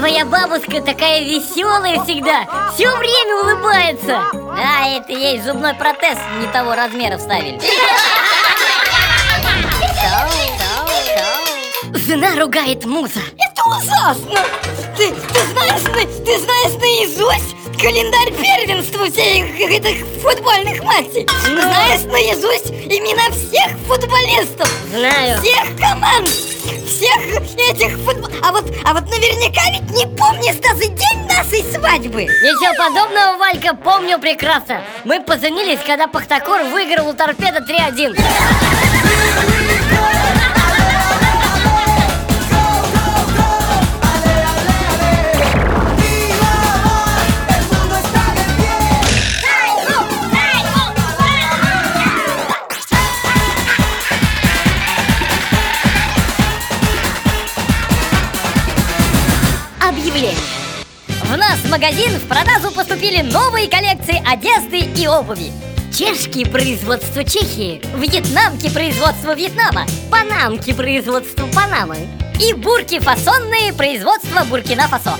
Муська такая веселая всегда, все время улыбается. А это ей зубной протез не того размера вставили. Жена ругает муза. Это ужасно! Ты, ты знаешь, на- ты знаешь наизусть календарь первенства всех этих футбольных матчей? Знаешь наизусть имена всех футболистов? Знаю. Всех команд! Всех этих футбол... А вот, а вот наверняка ведь не помнишь даже день нашей свадьбы! Ничего подобного, Валька, помню прекрасно. Мы позвонились, когда Пахтакор выиграл у торпеда 3-1. Объявление. В наш магазин в продажу поступили новые коллекции одежды и обуви. Чешки производство Чехии, вьетнамки производство Вьетнама, панамки производство Панамы и бурки фасонные производство Буркина-Фасо.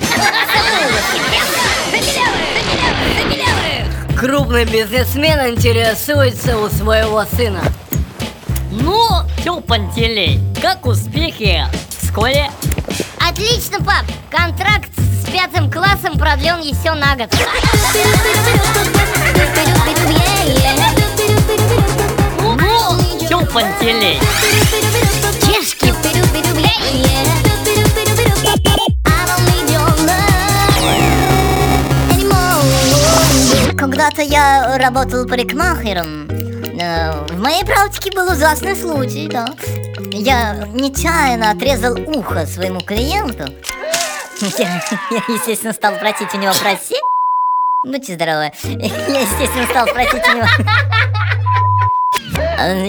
Крупный бизнесмен интересуется у своего сына. Ну, чё, Пантелей, как успехи в школе? Отлично, пап! Контракт с пятым классом продлен еще на год. Ну, Пантелей? Чешки Когда-то я работал парикмахером. Э, В моей практике был ужасный случай, да. Я нечаянно отрезал ухо своему клиенту. Я, я, естественно, стал просить у него прощения. Будьте здоровы. Я, естественно, стал просить у него...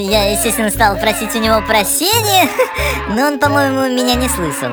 Я, естественно, стал просить у него прощения, но он, по-моему, меня не слышал.